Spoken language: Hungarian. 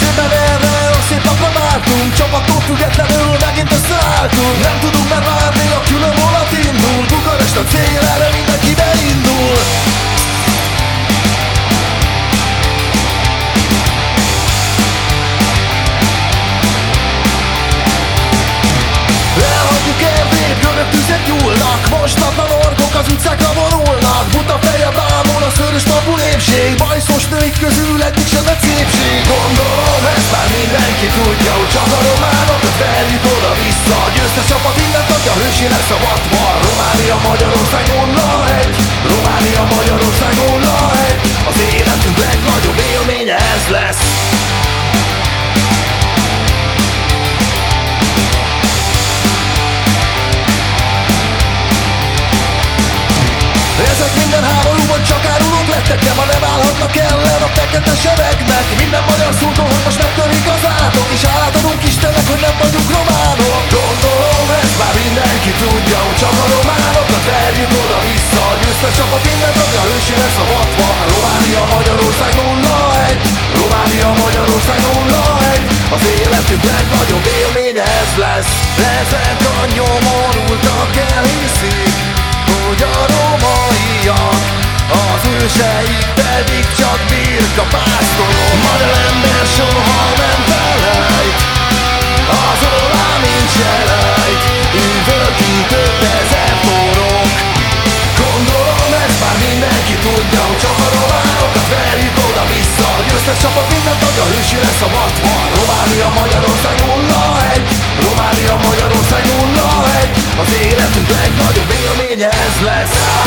Nézőben erre a szép napra vártunk. Csapattól függetlenül megint összeálltunk. Nem tudunk már várni, a külön volat indul. Bukarest a cél, erre mindenki beindul. Elhagyjuk Erdélyt, görög tüzek gyúlnak Mostatlan orkok az utcákra vonulnak. Buta feje bámul a szörös tabu népség. Bajszos nőik közül lesz a vatvar Románia, Magyarország 0-1 Románia, Magyarország 0-1 Az életünk legnagyobb élménye ez lesz. Ezek minden háborúban csak árulók lettek De ma nem állhatnak ellen a fekete seregnek Minden magyar szurkol, hogy most megtörik az átok És átadunk Istennek, hogy nem vagyunk románok már mindenki tudja Hogy csak a románokat verjük oda-vissza A győztes csapat innen tagja, hősi lesz a vatva Románia, Magyarország 0-1 Románia, Magyarország 0-1 Az életünk legnagyobb élménye ez lesz. Ezek a nyomorultak elhiszik hogy a romaiak Az őseik pedig csak birka pásztorok hősi lesz a vatvar Románia, Magyarország 0-1 Románia, Magyarország 0-1 Az életünk legnagyobb élménye ez lesz